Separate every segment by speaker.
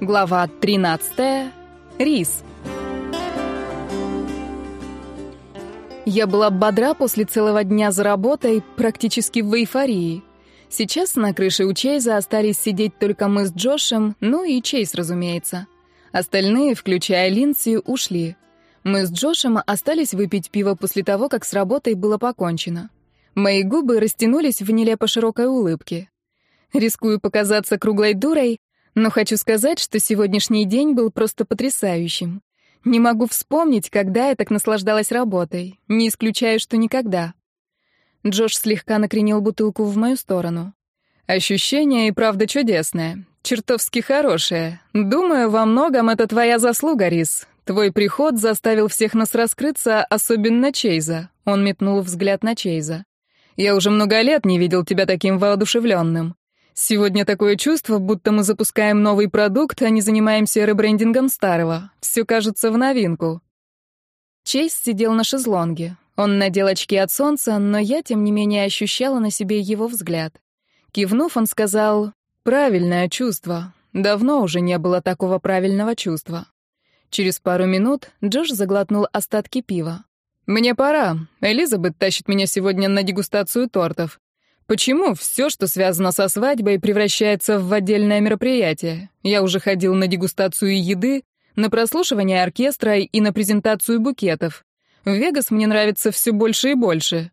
Speaker 1: Глава 13. Рис. Я была бодра после целого дня за работой, практически в эйфории. Сейчас на крыше у Чейза остались сидеть только мы с Джошем, ну и Чейз, разумеется. Остальные, включая Линси, ушли. Мы с Джошем остались выпить пиво после того, как с работой было покончено. Мои губы растянулись в нелепо широкой улыбке. Рискую показаться круглой дурой, но хочу сказать, что сегодняшний день был просто потрясающим. Не могу вспомнить, когда я так наслаждалась работой. Не исключаю, что никогда. Джош слегка накренил бутылку в мою сторону. Ощущение и правда чудесное. Чертовски хорошее. Думаю, во многом это твоя заслуга, Рис. Твой приход заставил всех нас раскрыться, особенно Чейза. Он метнул взгляд на Чейза. Я уже много лет не видел тебя таким воодушевленным. Сегодня такое чувство, будто мы запускаем новый продукт, а не занимаемся ребрендингом старого. Все кажется в новинку. Чейз сидел на шезлонге. Он надел очки от солнца, но я, тем не менее, ощущала на себе его взгляд. Кивнув, он сказал, «Правильное чувство. Давно уже не было такого правильного чувства». Через пару минут Джош заглотнул остатки пива. «Мне пора. Элизабет тащит меня сегодня на дегустацию тортов. Почему все, что связано со свадьбой, превращается в отдельное мероприятие? Я уже ходил на дегустацию еды, на прослушивание оркестра и на презентацию букетов. В Вегас мне нравится все больше и больше.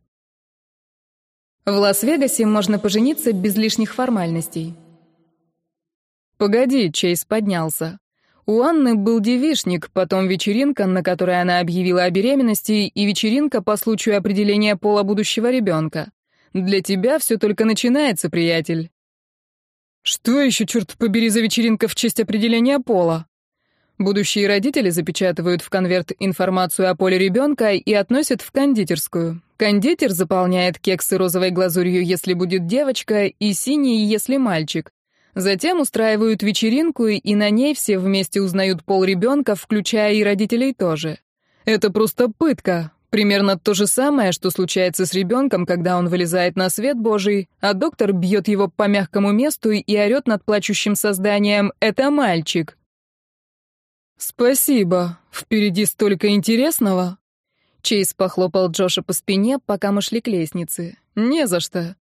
Speaker 1: В Лас-Вегасе можно пожениться без лишних формальностей. «Погоди», — Чейз поднялся. У Анны был девишник, потом вечеринка, на которой она объявила о беременности, и вечеринка по случаю определения пола будущего ребенка. Для тебя все только начинается, приятель». «Что еще, черт побери, за вечеринка в честь определения пола?» Будущие родители запечатывают в конверт информацию о поле ребенка и относят в кондитерскую. Кондитер заполняет кексы розовой глазурью, если будет девочка, и синий, если мальчик. Затем устраивают вечеринку, и на ней все вместе узнают пол ребенка, включая и родителей тоже. Это просто пытка, Примерно то же самое, что случается с ребенком, когда он вылезает на свет Божий, а доктор бьет его по мягкому месту и орет над плачущим созданием «Это мальчик!». «Спасибо. Впереди столько интересного!» Чейз похлопал Джоша по спине, пока мы шли к лестнице. «Не за что!»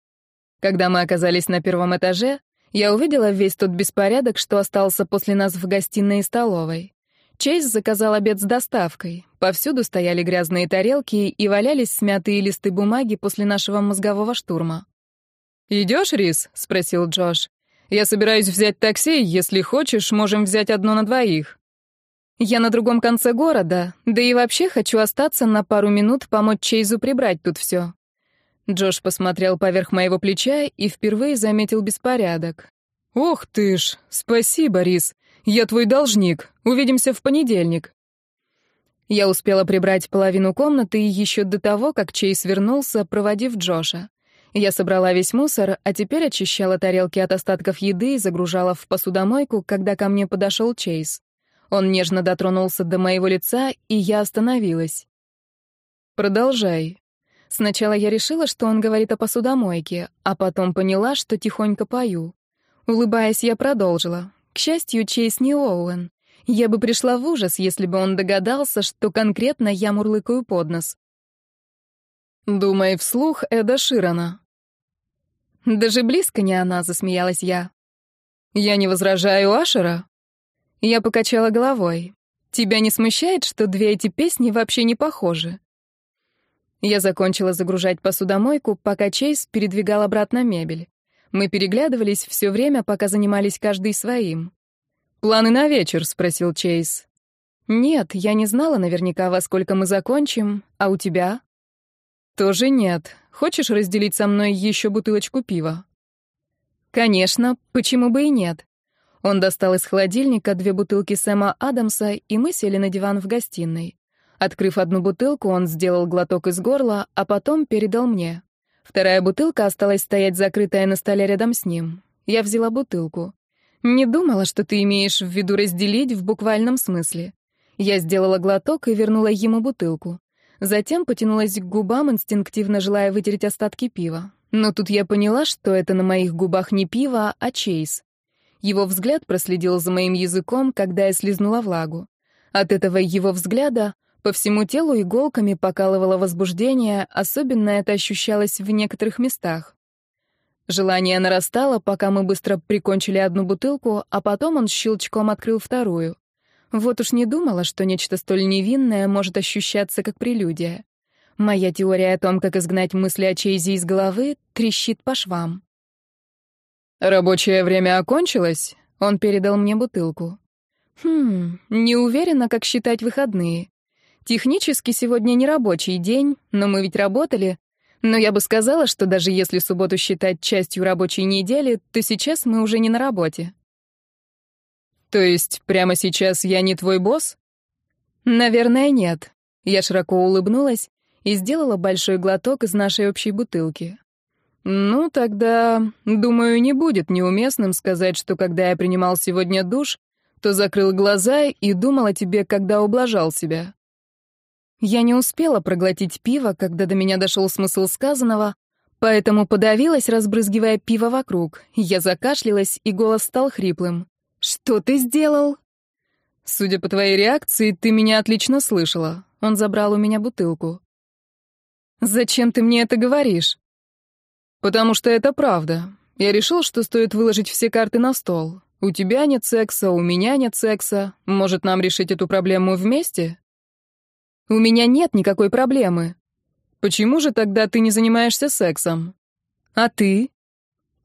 Speaker 1: Когда мы оказались на первом этаже, я увидела весь тот беспорядок, что остался после нас в гостиной и столовой. Чейз заказал обед с доставкой. Повсюду стояли грязные тарелки и валялись смятые листы бумаги после нашего мозгового штурма. «Идёшь, Рис?» — спросил Джош. «Я собираюсь взять такси, если хочешь, можем взять одно на двоих». «Я на другом конце города, да и вообще хочу остаться на пару минут помочь Чейзу прибрать тут всё». Джош посмотрел поверх моего плеча и впервые заметил беспорядок. «Ох ты ж, спасибо, Рис. Я твой должник. Увидимся в понедельник». Я успела прибрать половину комнаты еще до того, как Чейз вернулся, проводив Джоша. Я собрала весь мусор, а теперь очищала тарелки от остатков еды и загружала в посудомойку, когда ко мне подошел Чейз. Он нежно дотронулся до моего лица, и я остановилась. «Продолжай». Сначала я решила, что он говорит о посудомойке, а потом поняла, что тихонько пою. Улыбаясь, я продолжила. К счастью, Чейз не Оуэн. Я бы пришла в ужас, если бы он догадался, что конкретно я мурлыкаю под нос. «Думай вслух Эда Широна». «Даже близко не она», — засмеялась я. «Я не возражаю Ашера». Я покачала головой. «Тебя не смущает, что две эти песни вообще не похожи?» Я закончила загружать посудомойку, пока Чейз передвигал обратно мебель. Мы переглядывались все время, пока занимались каждый своим. «Планы на вечер?» — спросил Чейз. «Нет, я не знала наверняка, во сколько мы закончим. А у тебя?» «Тоже нет. Хочешь разделить со мной еще бутылочку пива?» «Конечно, почему бы и нет?» Он достал из холодильника две бутылки Сэма Адамса, и мы сели на диван в гостиной. Открыв одну бутылку, он сделал глоток из горла, а потом передал мне. Вторая бутылка осталась стоять закрытая на столе рядом с ним. Я взяла бутылку. Не думала, что ты имеешь в виду разделить в буквальном смысле. Я сделала глоток и вернула ему бутылку. Затем потянулась к губам, инстинктивно желая вытереть остатки пива. Но тут я поняла, что это на моих губах не пиво, а чейз. Его взгляд проследил за моим языком, когда я слизнула влагу. От этого его взгляда по всему телу иголками покалывало возбуждение, особенно это ощущалось в некоторых местах. Желание нарастало, пока мы быстро прикончили одну бутылку, а потом он щелчком открыл вторую. Вот уж не думала, что нечто столь невинное может ощущаться как прелюдия. Моя теория о том, как изгнать мысли о Чейзе из головы, трещит по швам.
Speaker 2: «Рабочее время окончилось?» — он передал мне бутылку.
Speaker 1: «Хм, не уверена, как считать выходные. Технически сегодня не рабочий день, но мы ведь работали. Но я бы сказала, что даже если субботу считать частью рабочей недели, то сейчас мы уже не на работе.
Speaker 2: То есть прямо сейчас я не твой босс?
Speaker 1: Наверное, нет. Я широко улыбнулась и сделала большой глоток из нашей общей бутылки.
Speaker 2: Ну, тогда, думаю, не будет неуместным сказать, что когда я принимал сегодня душ, то закрыл глаза и думал о тебе, когда ублажал себя.
Speaker 1: Я не успела проглотить пиво, когда до меня дошел смысл сказанного, поэтому подавилась, разбрызгивая пиво вокруг. Я закашлялась, и голос стал хриплым. «Что ты сделал?»
Speaker 2: «Судя по твоей реакции, ты меня отлично слышала». Он забрал у меня бутылку.
Speaker 1: «Зачем ты мне это говоришь?»
Speaker 2: «Потому что это правда. Я решил, что стоит выложить все карты на стол. У тебя нет секса, у меня нет секса. Может, нам решить эту проблему вместе?»
Speaker 1: У меня нет никакой проблемы.
Speaker 2: Почему же тогда ты не занимаешься сексом?
Speaker 1: А ты?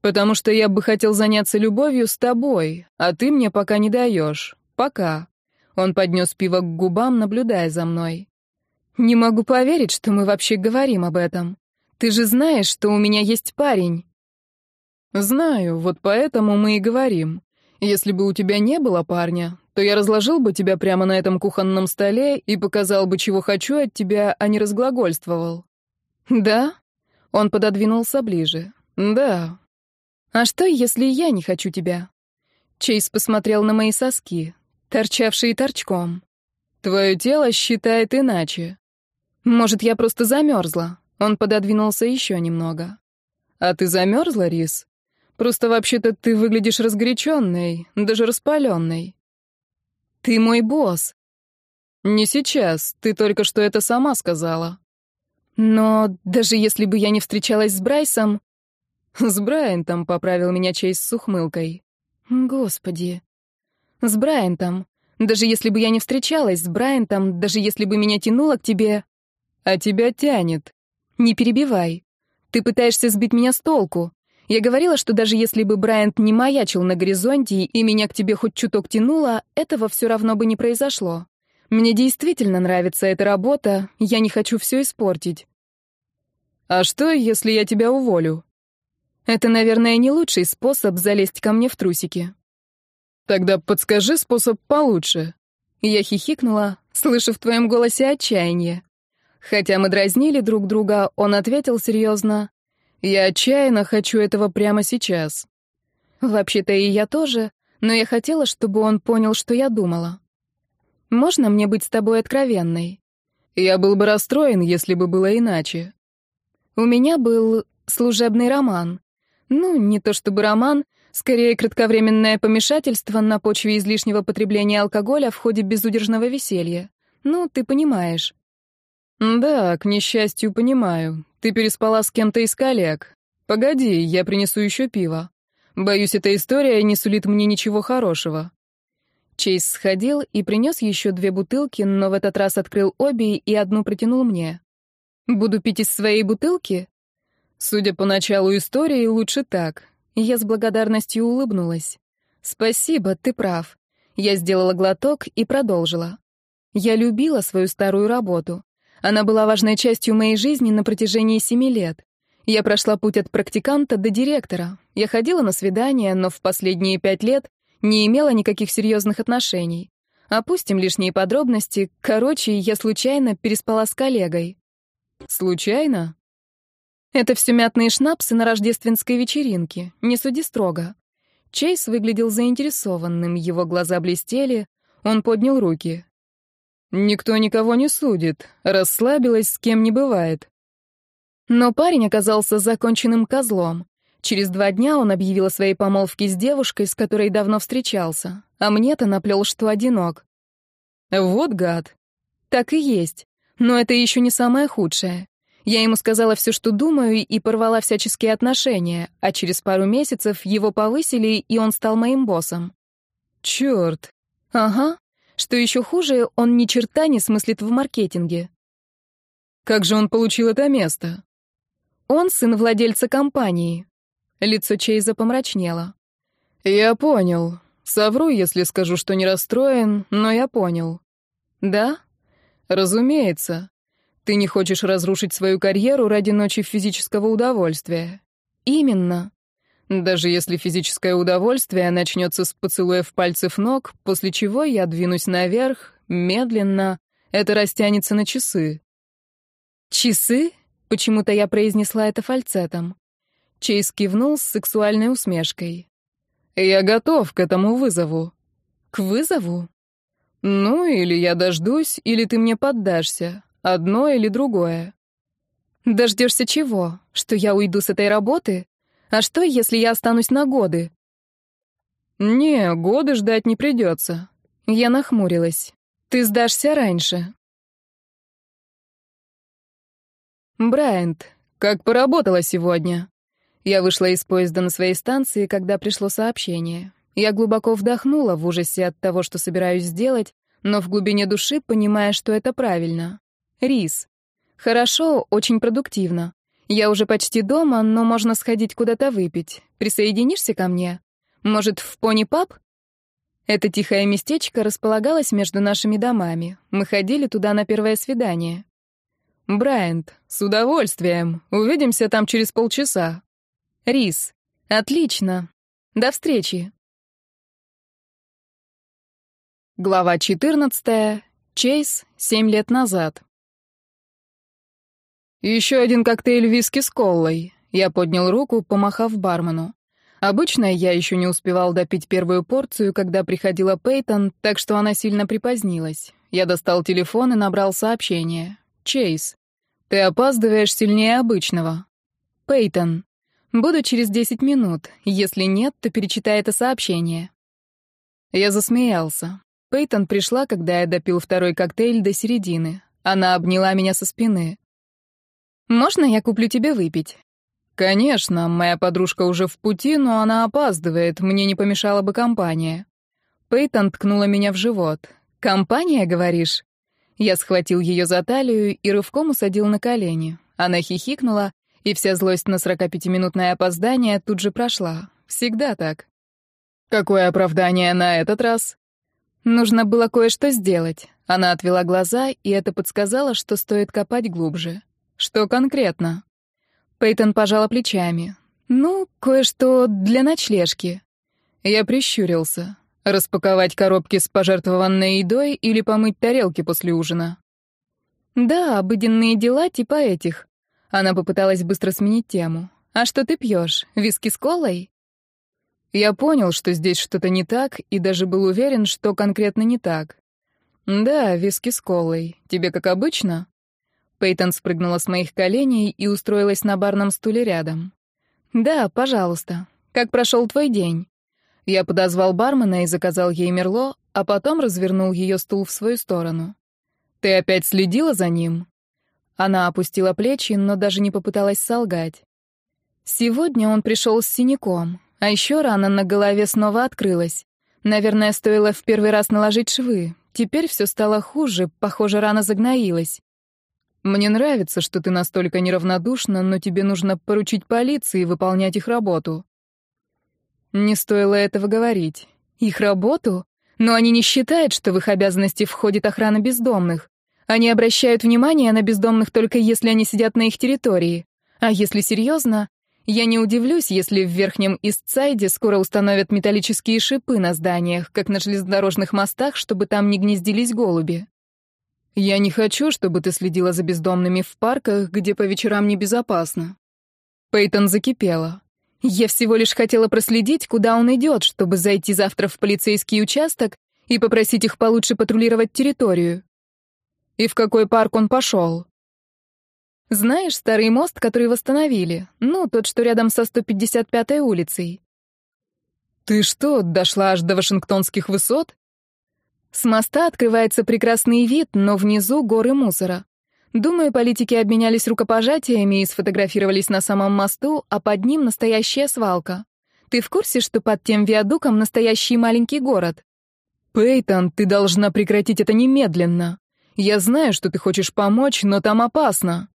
Speaker 2: Потому что я бы хотел заняться любовью с тобой, а ты мне пока не даешь. Пока. Он поднес пиво к губам, наблюдая за мной.
Speaker 1: Не могу поверить, что мы вообще говорим об этом. Ты же знаешь, что у меня есть парень.
Speaker 2: Знаю, вот поэтому мы и говорим. Если бы у тебя не было парня, то я разложил бы тебя прямо на этом кухонном столе и показал бы, чего хочу от тебя, а не разглагольствовал».
Speaker 1: «Да?» Он пододвинулся ближе.
Speaker 2: «Да».
Speaker 1: «А что, если я не хочу тебя?» Чейз посмотрел на мои соски, торчавшие торчком.
Speaker 2: «Твое тело считает иначе».
Speaker 1: «Может, я просто замерзла?» Он пододвинулся еще немного.
Speaker 2: «А ты замерзла, Рис?» Просто вообще-то ты выглядишь разгоряченной, даже распаленной.
Speaker 1: Ты мой босс.
Speaker 2: Не сейчас, ты только что это сама сказала.
Speaker 1: Но даже если бы я не встречалась с Брайсом...
Speaker 2: С Брайантом поправил меня Чейз с ухмылкой.
Speaker 1: Господи. С Брайантом. Даже если бы я не встречалась с Брайантом, даже если бы меня тянуло к тебе...
Speaker 2: А тебя тянет.
Speaker 1: Не перебивай. Ты пытаешься сбить меня с толку. Я говорила, что даже если бы Брайант не маячил на горизонте и меня к тебе хоть чуток тянуло, этого все равно бы не произошло. Мне действительно нравится эта работа, я не хочу все испортить.
Speaker 2: А что, если я тебя уволю?
Speaker 1: Это, наверное, не лучший способ залезть ко мне в трусики.
Speaker 2: Тогда подскажи способ получше.
Speaker 1: Я хихикнула, слышу в твоем голосе отчаяние. Хотя мы дразнили друг друга, он ответил серьезно.
Speaker 2: Я отчаянно хочу этого прямо сейчас.
Speaker 1: Вообще-то и я тоже, но я хотела, чтобы он понял, что я думала. Можно мне быть с тобой откровенной?
Speaker 2: Я был бы расстроен, если бы было иначе.
Speaker 1: У меня был служебный роман. Ну, не то чтобы роман, скорее кратковременное помешательство на почве излишнего потребления алкоголя в ходе безудержного веселья. Ну, ты понимаешь.
Speaker 2: Да, к несчастью, понимаю, ты переспала с кем-то из коллег. Погоди, я принесу еще пиво. Боюсь, эта история не сулит мне ничего хорошего».
Speaker 1: Чейз сходил и принес еще две бутылки, но в этот раз открыл обе и одну протянул мне. «Буду пить из своей бутылки?»
Speaker 2: «Судя по началу истории, лучше так».
Speaker 1: Я с благодарностью улыбнулась. «Спасибо, ты прав». Я сделала глоток и продолжила. Я любила свою старую работу. Она была важной частью моей жизни на протяжении семи лет. Я прошла путь от практиканта до директора. Я ходила на свидания, но в последние пять лет не имела никаких серьезных отношений. Опустим лишние подробности. Короче, я случайно переспала с коллегой.
Speaker 2: Случайно?
Speaker 1: Это все мятные шнапсы на рождественской вечеринке. Не суди строго. Чейз выглядел заинтересованным, его глаза блестели. Он поднял руки.
Speaker 2: Никто никого не судит, расслабилась с кем не бывает.
Speaker 1: Но парень оказался законченным козлом. Через два дня он объявил о своей помолвке с девушкой, с которой давно встречался, а мне-то наплел, что одинок.
Speaker 2: Вот гад.
Speaker 1: Так и есть. Но это еще не самое худшее. Я ему сказала все, что думаю, и порвала всяческие отношения, а через пару месяцев его повысили, и он стал моим боссом.
Speaker 2: Черт.
Speaker 1: Ага, что еще хуже, он ни черта не смыслит в маркетинге.
Speaker 2: Как же он получил это место?
Speaker 1: Он сын владельца компании. Лицо Чейза помрачнело.
Speaker 2: Я понял. Совру, если скажу, что не расстроен, но я понял.
Speaker 1: Да?
Speaker 2: Разумеется. Ты не хочешь разрушить свою карьеру ради ночи физического удовольствия.
Speaker 1: Именно.
Speaker 2: Даже если физическое удовольствие начнется с поцелуев пальцев ног, после чего я двинусь наверх, медленно, это растянется на часы.
Speaker 1: «Часы?» — почему-то я произнесла это фальцетом. Чейз кивнул с сексуальной усмешкой.
Speaker 2: «Я готов к этому вызову».
Speaker 1: «К вызову?»
Speaker 2: «Ну, или я дождусь, или ты мне поддашься. Одно или другое».
Speaker 1: «Дождешься чего? Что я уйду с этой работы?» А что, если я останусь на годы?
Speaker 2: Не, годы ждать не придется.
Speaker 1: Я нахмурилась. Ты сдашься раньше.
Speaker 2: Брайант, как поработала сегодня? Я вышла из поезда на своей станции, когда пришло сообщение. Я глубоко вдохнула в ужасе от того, что собираюсь сделать, но в глубине души понимая, что это правильно. Рис.
Speaker 1: Хорошо, очень продуктивно. Я уже почти дома, но можно сходить куда-то выпить. Присоединишься ко мне? Может, в пони-паб? Это тихое местечко располагалось между нашими домами. Мы ходили туда на первое свидание.
Speaker 2: Брайант, с удовольствием. Увидимся там через полчаса.
Speaker 1: Рис, отлично. До встречи.
Speaker 2: Глава 14. Чейз, семь лет назад. «Еще один коктейль виски с коллой». Я поднял руку, помахав бармену. Обычно я еще не успевал допить первую порцию, когда приходила Пейтон, так что она сильно припозднилась. Я достал телефон и набрал сообщение. «Чейз, ты опаздываешь сильнее обычного».
Speaker 1: «Пейтон, буду через 10 минут. Если нет, то перечитай это сообщение».
Speaker 2: Я засмеялся. Пейтон пришла, когда я допил второй коктейль до середины. Она обняла меня со спины.
Speaker 1: Можно я куплю тебе выпить?
Speaker 2: Конечно, моя подружка уже в пути, но она опаздывает, мне не помешала бы компания. Пейтон ткнула меня в живот.
Speaker 1: Компания, говоришь? Я схватил ее за талию и рывком усадил на колени. Она хихикнула, и вся злость на 45-минутное опоздание тут же прошла. Всегда так.
Speaker 2: Какое оправдание на этот раз?
Speaker 1: Нужно было кое-что сделать. Она отвела глаза, и это подсказало, что стоит копать глубже. Что конкретно? Пейтон пожала плечами. Ну, кое-что для ночлежки.
Speaker 2: Я прищурился. Распаковать коробки с пожертвованной едой или помыть тарелки после ужина?
Speaker 1: Да, обыденные дела типа этих. Она попыталась быстро сменить тему. А что ты пьешь? Виски с колой?
Speaker 2: Я понял, что здесь что-то не так, и даже был уверен, что конкретно не так. Да, виски с колой. Тебе как обычно?
Speaker 1: Пейтон спрыгнула с моих коленей и устроилась на барном стуле рядом. «Да, пожалуйста. Как прошел твой день?»
Speaker 2: Я подозвал бармена и заказал ей мерло, а потом развернул ее стул в свою сторону. «Ты опять следила за ним?»
Speaker 1: Она опустила плечи, но даже не попыталась солгать. Сегодня он пришел с синяком, а еще рана на голове снова открылась. Наверное, стоило в первый раз наложить швы. Теперь все стало хуже, похоже, рана загноилась.
Speaker 2: Мне нравится, что ты настолько неравнодушна, но тебе нужно поручить полиции выполнять их работу».
Speaker 1: Не стоило этого говорить. «Их работу? Но они не считают, что в их обязанности входит охрана бездомных. Они обращают внимание на бездомных только если они сидят на их территории. А если серьезно, я не удивлюсь, если в верхнем Истсайде скоро установят металлические шипы на зданиях, как на железнодорожных мостах, чтобы там не гнездились голуби».
Speaker 2: Я не хочу, чтобы ты следила за бездомными в парках, где по вечерам небезопасно.
Speaker 1: Пейтон закипела. Я всего лишь хотела проследить, куда он идет, чтобы зайти завтра в полицейский участок и попросить их получше патрулировать территорию.
Speaker 2: И в какой парк он пошел?
Speaker 1: Знаешь, старый мост, который восстановили? Ну, тот, что рядом со 155-й улицей.
Speaker 2: Ты что, дошла аж до Вашингтонских высот?
Speaker 1: С моста открывается прекрасный вид, но внизу горы мусора. Думаю, политики обменялись рукопожатиями и сфотографировались на самом мосту, а под ним настоящая свалка. Ты в курсе, что под тем виадуком настоящий маленький город?
Speaker 2: Пейтон, ты должна прекратить это немедленно. Я знаю, что ты хочешь помочь, но там опасно.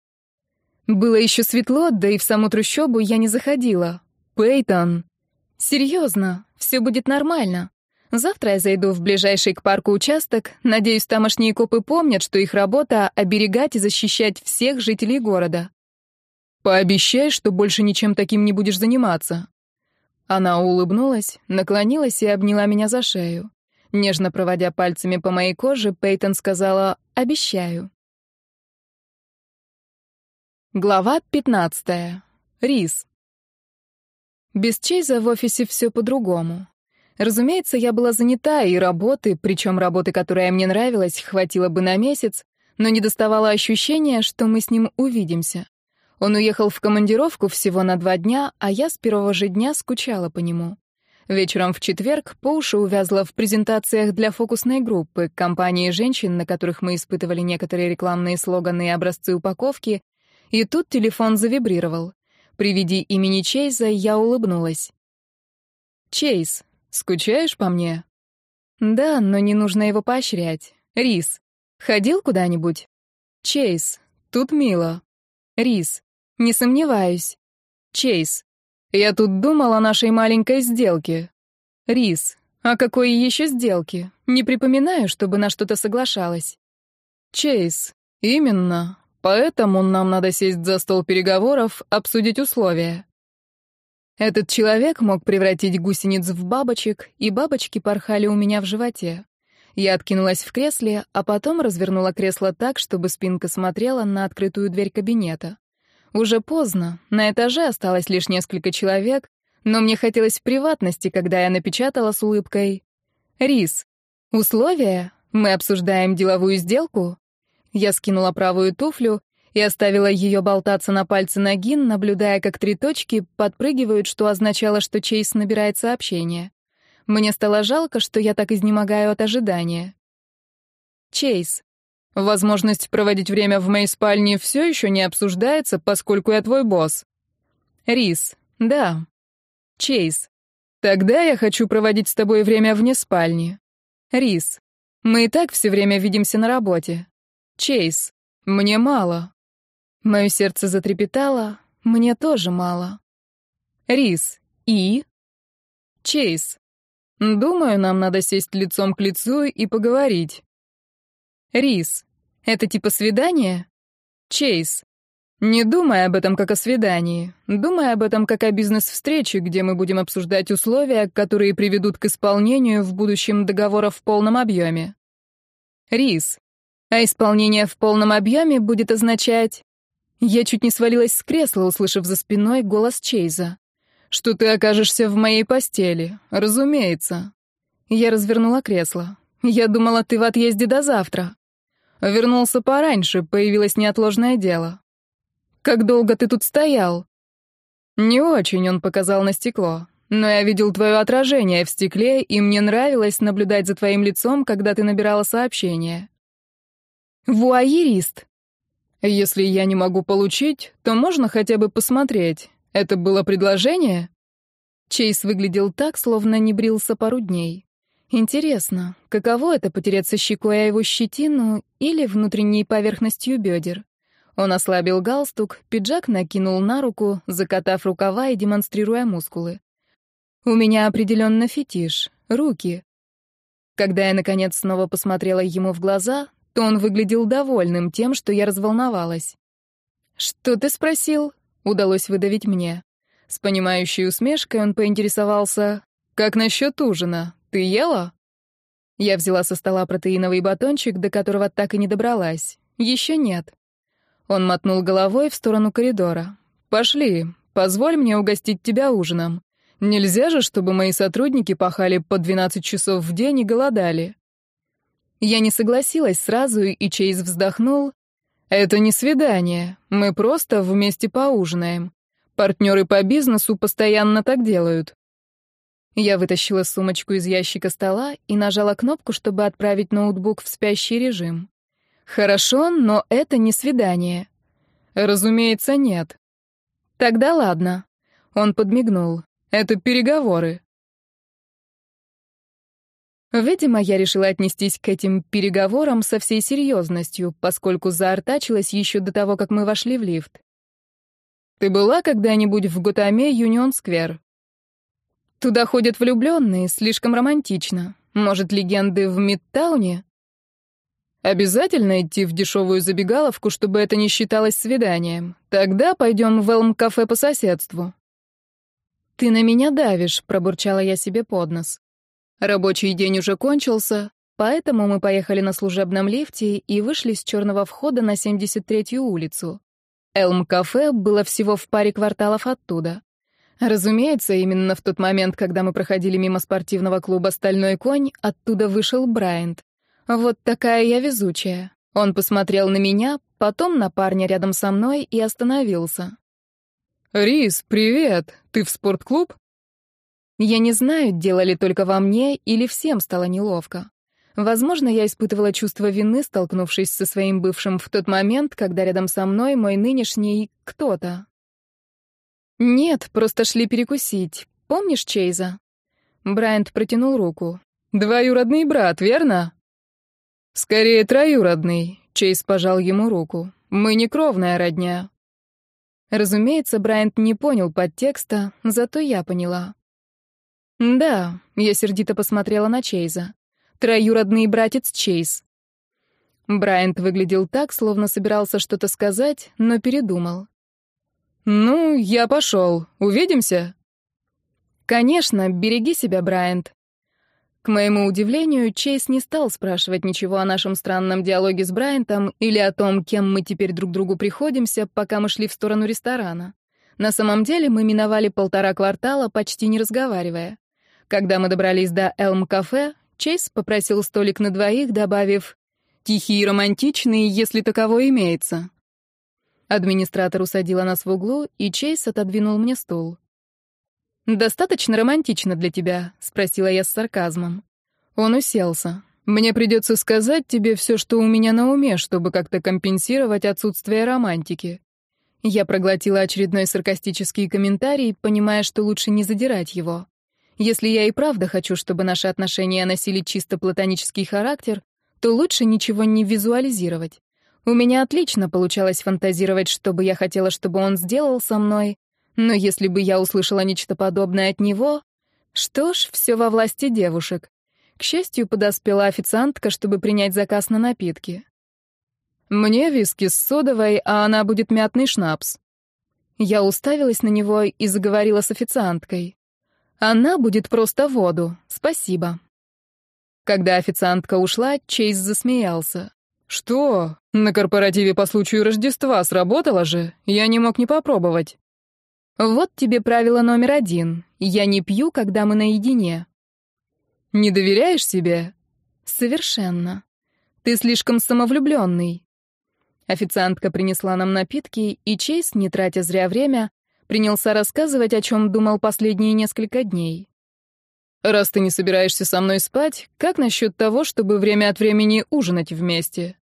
Speaker 1: Было еще светло, да и в саму трущобу я не заходила.
Speaker 2: Пейтон.
Speaker 1: Серьезно, все будет нормально. Завтра я зайду в ближайший к парку участок. Надеюсь, тамошние копы помнят, что их работа — оберегать и защищать всех жителей города.
Speaker 2: «Пообещай, что больше ничем таким не будешь заниматься». Она улыбнулась, наклонилась и обняла меня за шею. Нежно проводя пальцами по моей коже, Пейтон сказала «Обещаю». Глава пятнадцатая. Рис. Без Чейза в офисе все по-другому. Разумеется, я была занята, и работы, причем работы, которая мне нравилась, хватило бы на месяц, но не доставало ощущения, что мы с ним увидимся. Он уехал в командировку всего на два дня, а я с первого же дня скучала по нему. Вечером в четверг по уши увязла в презентациях для фокусной группы, компании женщин, на которых мы испытывали некоторые рекламные слоганы и образцы упаковки, и тут телефон завибрировал. При виде имени Чейза я улыбнулась. «Чейз, Скучаешь по мне? Да, но не нужно его поощрять. Рис, ходил куда-нибудь? Чейз, тут мило. Рис, не сомневаюсь. Чейз, я тут думал о нашей маленькой сделке. Рис, о какой еще сделке? Не припоминаю, чтобы на что-то соглашалась. Чейз, именно. Поэтому нам надо сесть за стол переговоров, обсудить условия. Этот человек мог превратить гусениц в бабочек, и бабочки порхали у меня в животе. Я откинулась в кресле, а потом развернула кресло так, чтобы спинка смотрела на открытую дверь кабинета. Уже поздно, на этаже осталось лишь несколько человек, но мне хотелось приватности, когда я напечатала с улыбкой «Рис, условия? Мы обсуждаем деловую сделку?» Я скинула правую туфлю и оставила ее болтаться на пальце ноги, наблюдая, как три точки подпрыгивают, что означало, что Чейз набирает сообщение. Мне стало жалко, что я так изнемогаю от ожидания. Чейз. Возможность проводить время в моей спальне все еще не обсуждается, поскольку я твой босс. Рис. Да. Чейз. Тогда я хочу проводить с тобой время вне спальни. Рис. Мы и так все время видимся на работе. Чейз. Мне мало. Мое сердце затрепетало, мне тоже мало. Рис. И? Чейз. Думаю, нам надо сесть лицом к лицу и поговорить. Рис. Это типа свидание? Чейз. Не думай об этом как о свидании. Думай об этом как о бизнес-встрече, где мы будем обсуждать условия, которые приведут к исполнению в будущем договора в полном объеме. Рис. А исполнение в полном объеме будет означать я чуть не свалилась с кресла, услышав за спиной голос Чейза. «Что ты окажешься в моей постели? Разумеется». Я развернула кресло. «Я думала, ты в отъезде до завтра». Вернулся пораньше, появилось неотложное дело. «Как долго ты тут стоял?» «Не очень», — он показал на стекло. «Но я видел твое отражение в стекле, и мне нравилось наблюдать за твоим лицом, когда ты набирала сообщение». «Вуайерист», если я не могу получить, то можно хотя бы посмотреть. Это было предложение? Чейз выглядел так, словно не брился пару дней. Интересно, каково это потеряться щекой о его щетину или внутренней поверхностью бедер? Он ослабил галстук, пиджак накинул на руку, закатав рукава и демонстрируя мускулы. «У меня определенно фетиш. Руки». Когда я, наконец, снова посмотрела ему в глаза, то он выглядел довольным тем, что я разволновалась. «Что ты спросил?» — удалось выдавить мне. С понимающей усмешкой он поинтересовался, «Как насчет ужина? Ты ела?» Я взяла со стола протеиновый батончик, до которого так и не добралась. «Еще нет». Он мотнул головой в сторону коридора. «Пошли, позволь мне угостить тебя ужином. Нельзя же, чтобы мои сотрудники пахали по 12 часов в день и голодали». Я не согласилась сразу, и Чейз вздохнул. «Это не свидание. Мы просто вместе поужинаем. Партнеры по бизнесу постоянно так делают». Я вытащила сумочку из ящика стола и нажала кнопку, чтобы отправить ноутбук в спящий режим. «Хорошо, но это не свидание». «Разумеется, нет». «Тогда ладно». Он подмигнул. «Это переговоры». Видимо, я решила отнестись к этим переговорам со всей серьезностью, поскольку заортачилась еще до того, как мы вошли в лифт. «Ты была когда-нибудь в Готаме Юнион-сквер?» «Туда ходят влюбленные, слишком романтично. Может, легенды в Мидтауне?» «Обязательно идти в дешевую забегаловку, чтобы это не считалось свиданием. Тогда пойдем в Элм-кафе по соседству». «Ты на меня давишь», — пробурчала я себе под нос. Рабочий день уже кончился, поэтому мы поехали на служебном лифте и вышли с черного входа на 73-ю улицу. Элм-кафе было всего в паре кварталов оттуда. Разумеется, именно в тот момент, когда мы проходили мимо спортивного клуба «Стальной конь», оттуда вышел Брайант. Вот такая я везучая. Он посмотрел на меня, потом на парня рядом со мной и остановился. «Рис, привет! Ты в спортклуб?» Я не знаю, делали только во мне или всем стало неловко. Возможно, я испытывала чувство вины, столкнувшись со своим бывшим в тот момент, когда рядом со мной мой нынешний кто-то. «Нет, просто шли перекусить. Помнишь Чейза?» Брайант протянул руку. «Двоюродный брат, верно?» «Скорее троюродный», — Чейз пожал ему руку. «Мы не кровная родня». Разумеется, Брайант не понял подтекста, зато я поняла. «Да», — я сердито посмотрела на Чейза. «Троюродный братец Чейз». Брайант выглядел так, словно собирался что-то сказать, но передумал. «Ну, я пошел. Увидимся?» «Конечно, береги себя, Брайант». К моему удивлению, Чейз не стал спрашивать ничего о нашем странном диалоге с Брайантом или о том, кем мы теперь друг другу приходимся, пока мы шли в сторону ресторана. На самом деле мы миновали полтора квартала, почти не разговаривая. Когда мы добрались до Элм-кафе, Чейз попросил столик на двоих, добавив «тихий и романтичный, если таково имеется». Администратор усадила нас в углу, и Чейз отодвинул мне стол. «Достаточно романтично для тебя?» — спросила я с сарказмом. Он уселся. «Мне придется сказать тебе все, что у меня на уме, чтобы как-то компенсировать отсутствие романтики». Я проглотила очередной саркастический комментарий, понимая, что лучше не задирать его. Если я и правда хочу, чтобы наши отношения носили чисто платонический характер, то лучше ничего не визуализировать. У меня отлично получалось фантазировать, что бы я хотела, чтобы он сделал со мной, но если бы я услышала нечто подобное от него... Что ж, все во власти девушек. К счастью, подоспела официантка, чтобы принять заказ на напитки. «Мне виски с содовой, а она будет мятный шнапс». Я уставилась на него и заговорила с официанткой. Она будет просто воду. Спасибо. Когда официантка ушла, Чейз засмеялся. «Что? На корпоративе по случаю Рождества сработало же? Я не мог не попробовать». «Вот тебе правило номер один. Я не пью, когда мы наедине». «Не доверяешь себе?» «Совершенно. Ты слишком самовлюбленный». Официантка принесла нам напитки, и Чейз, не тратя зря время, принялся рассказывать, о чем думал последние несколько дней. «Раз ты не собираешься со мной спать, как насчет того, чтобы время от времени ужинать вместе?»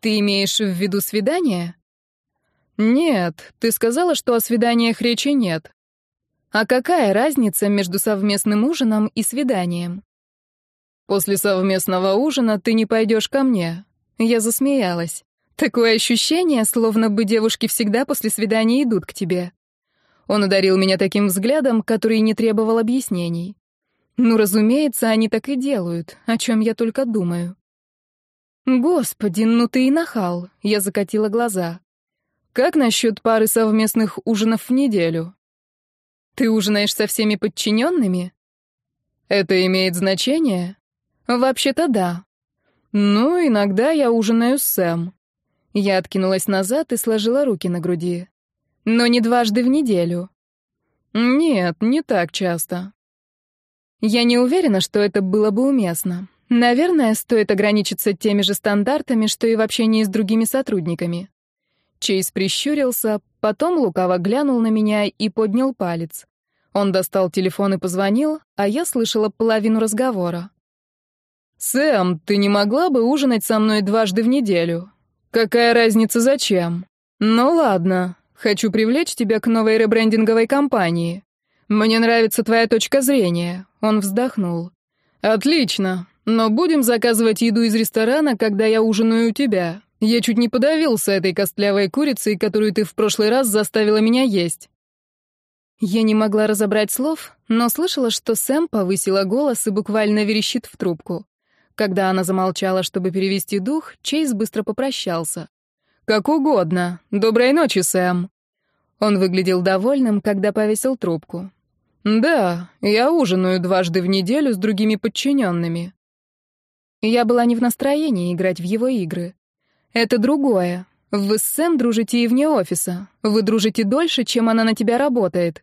Speaker 2: «Ты имеешь в виду свидание?» «Нет, ты сказала, что о свиданиях речи нет. А какая разница между совместным ужином и свиданием?» «После совместного ужина ты не пойдешь ко мне». Я засмеялась. «Такое ощущение, словно бы девушки всегда после свидания идут к тебе». Он ударил меня таким взглядом, который не требовал объяснений. Ну, разумеется, они так и делают, о чем я только думаю. Господи, ну ты и нахал, я закатила глаза. Как насчет пары совместных ужинов в неделю? Ты ужинаешь со всеми подчиненными? Это имеет значение? Вообще-то да. Ну, иногда я ужинаю с Сэм. Я откинулась назад и сложила руки на груди. Но не дважды в неделю. Нет, не так часто. Я не уверена, что это было бы уместно.
Speaker 1: Наверное, стоит ограничиться теми же стандартами, что и в общении с другими сотрудниками. Чейз прищурился, потом лукаво глянул на меня и поднял палец. Он достал телефон и позвонил, а я слышала половину разговора.
Speaker 2: «Сэм, ты не могла бы ужинать со мной дважды в неделю? Какая разница, зачем? Ну ладно, Хочу привлечь тебя к новой ребрендинговой кампании. Мне нравится твоя точка зрения. Он вздохнул. Отлично. Но будем заказывать еду из ресторана, когда я ужинаю у тебя. Я чуть не подавился этой костлявой курицей, которую ты в прошлый раз заставила меня есть.
Speaker 1: Я не могла разобрать слов, но слышала, что Сэм повысила голос и буквально верещит в трубку. Когда она замолчала, чтобы перевести дух, Чейз быстро попрощался.
Speaker 2: «Как угодно. Доброй ночи, Сэм».
Speaker 1: Он выглядел довольным, когда повесил трубку.
Speaker 2: «Да, я ужинаю дважды в неделю с другими подчиненными».
Speaker 1: Я была не в настроении играть в его игры. Это другое. Вы с Сэм дружите и вне офиса. Вы дружите дольше, чем она на тебя работает.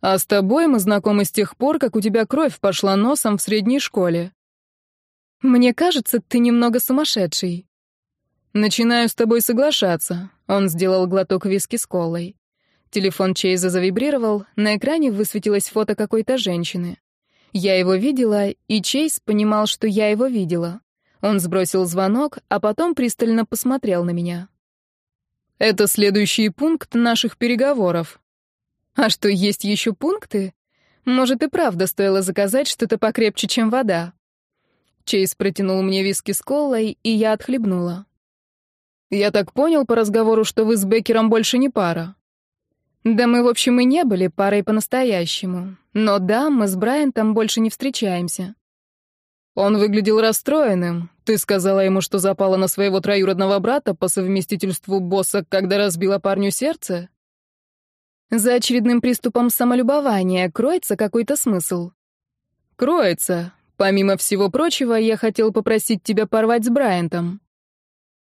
Speaker 2: А с тобой мы знакомы с тех пор, как у тебя кровь пошла носом в средней школе.
Speaker 1: Мне кажется, ты немного сумасшедший.
Speaker 2: «Начинаю с тобой соглашаться», — он сделал глоток виски с колой.
Speaker 1: Телефон Чейза завибрировал, на экране высветилось фото какой-то женщины. Я его видела, и Чейз понимал, что я его видела. Он сбросил звонок, а потом пристально посмотрел на меня.
Speaker 2: «Это следующий пункт наших переговоров».
Speaker 1: «А что, есть еще пункты? Может, и правда стоило заказать что-то покрепче, чем вода». Чейз протянул мне виски с колой, и я отхлебнула.
Speaker 2: Я так понял по разговору, что вы с Беккером больше не пара.
Speaker 1: Да мы, в общем, и не были парой по-настоящему. Но да, мы с Брайантом больше не встречаемся.
Speaker 2: Он выглядел расстроенным. Ты сказала ему, что запала на своего троюродного брата по совместительству босса, когда разбила парню сердце?
Speaker 1: За очередным приступом самолюбования кроется какой-то смысл.
Speaker 2: Кроется. Помимо всего прочего, я хотел попросить тебя порвать с Брайантом.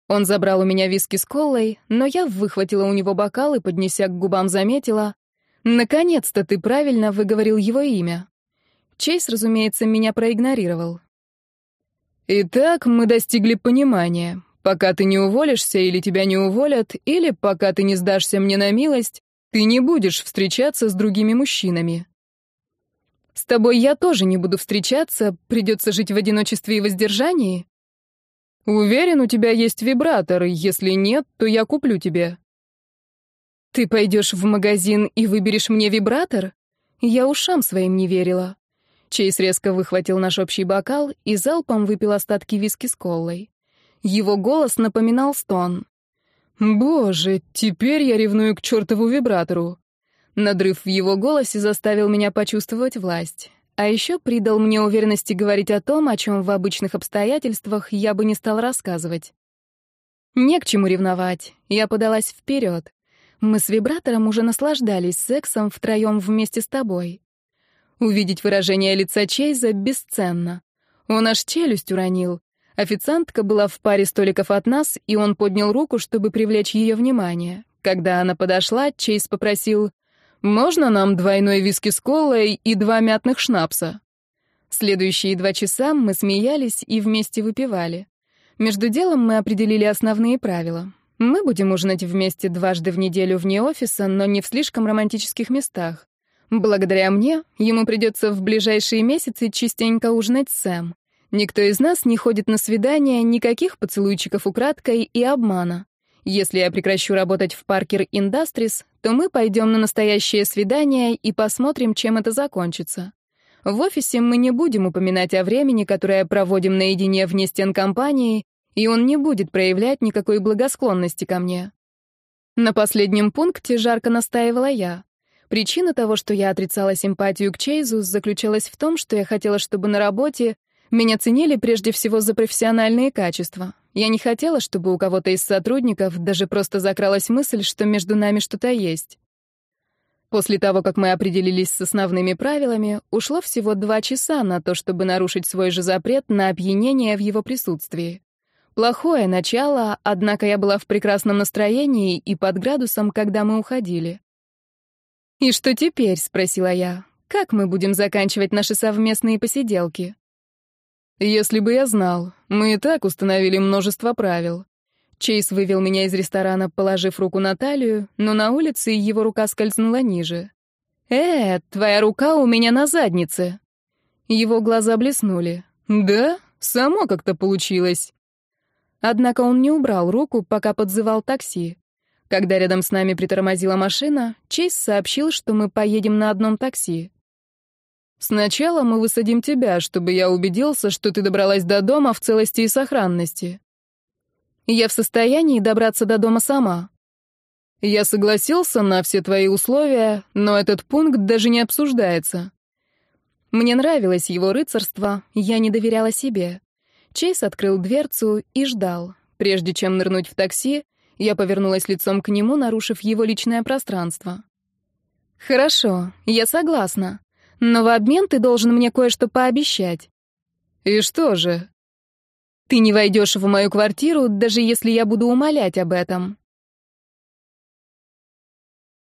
Speaker 1: Он забрал у меня виски с колой, но я выхватила у него бокал и, поднеся к губам, заметила. «Наконец-то ты правильно выговорил его имя». Чейз, разумеется, меня проигнорировал.
Speaker 2: «Итак, мы достигли понимания. Пока ты не уволишься или тебя не уволят, или пока ты не сдашься мне на милость, ты не будешь встречаться с другими мужчинами».
Speaker 1: «С тобой я тоже не буду встречаться, придется жить в одиночестве и воздержании»,
Speaker 2: Уверен, у тебя есть вибратор, если нет, то я куплю тебе.
Speaker 1: Ты пойдешь в магазин и выберешь мне вибратор? Я ушам своим не верила. Чейз резко выхватил наш общий бокал и залпом выпил остатки виски с колой. Его голос напоминал стон.
Speaker 2: «Боже, теперь я ревную к чертову вибратору!»
Speaker 1: Надрыв в его голосе заставил меня почувствовать власть. А еще придал мне уверенности говорить о том, о чем в обычных обстоятельствах я бы не стал рассказывать. Не к чему ревновать. Я подалась вперед. Мы с вибратором уже наслаждались сексом втроем вместе с тобой. Увидеть выражение лица Чейза бесценно. Он аж челюсть уронил. Официантка была в паре столиков от нас, и он поднял руку, чтобы привлечь ее внимание. Когда она подошла, Чейз попросил Можно нам двойной виски с колой и два мятных шнапса? Следующие два часа мы смеялись и вместе выпивали. Между делом мы определили основные правила. Мы будем ужинать вместе дважды в неделю вне офиса, но не в слишком романтических местах. Благодаря мне ему придется в ближайшие месяцы частенько ужинать с Сэм. Никто из нас не ходит на свидания, никаких поцелуйчиков украдкой и обмана. Если я прекращу работать в Parker Industries, то мы пойдем на настоящее свидание и посмотрим, чем это закончится. В офисе мы не будем упоминать о времени, которое проводим наедине вне стен компании, и он не будет проявлять никакой благосклонности ко мне. На последнем пункте жарко настаивала я. Причина того, что я отрицала симпатию к Чейзу, заключалась в том, что я хотела, чтобы на работе меня ценили прежде всего за профессиональные качества. Я не хотела, чтобы у кого-то из сотрудников даже просто закралась мысль, что между нами что-то есть. После того, как мы определились с основными правилами, ушло всего два часа на то, чтобы нарушить свой же запрет на опьянение в его присутствии. Плохое начало, однако я была в прекрасном настроении и под градусом, когда мы уходили. «И что теперь?» — спросила я. «Как мы будем заканчивать наши совместные посиделки?»
Speaker 2: Если бы я знал, мы и так установили множество правил. Чейз вывел меня из ресторана, положив руку на талию, но на улице его рука скользнула ниже. «Э, твоя рука у меня на заднице!» Его глаза блеснули. «Да? Само как-то получилось!» Однако он не убрал руку, пока подзывал такси. Когда рядом с нами притормозила машина, Чейз сообщил, что мы поедем на одном такси. Сначала мы высадим тебя, чтобы я убедился, что ты добралась до дома в целости и сохранности. Я в состоянии добраться до дома сама. Я согласился на все твои условия, но этот пункт даже не обсуждается. Мне нравилось его рыцарство, я не доверяла себе. Чейз открыл дверцу и ждал. Прежде чем нырнуть в такси, я повернулась лицом к нему, нарушив его личное пространство. «Хорошо, я согласна. Но в обмен ты должен мне кое-что пообещать». «И что же?» «Ты не войдешь в мою квартиру, даже если я буду умолять об этом.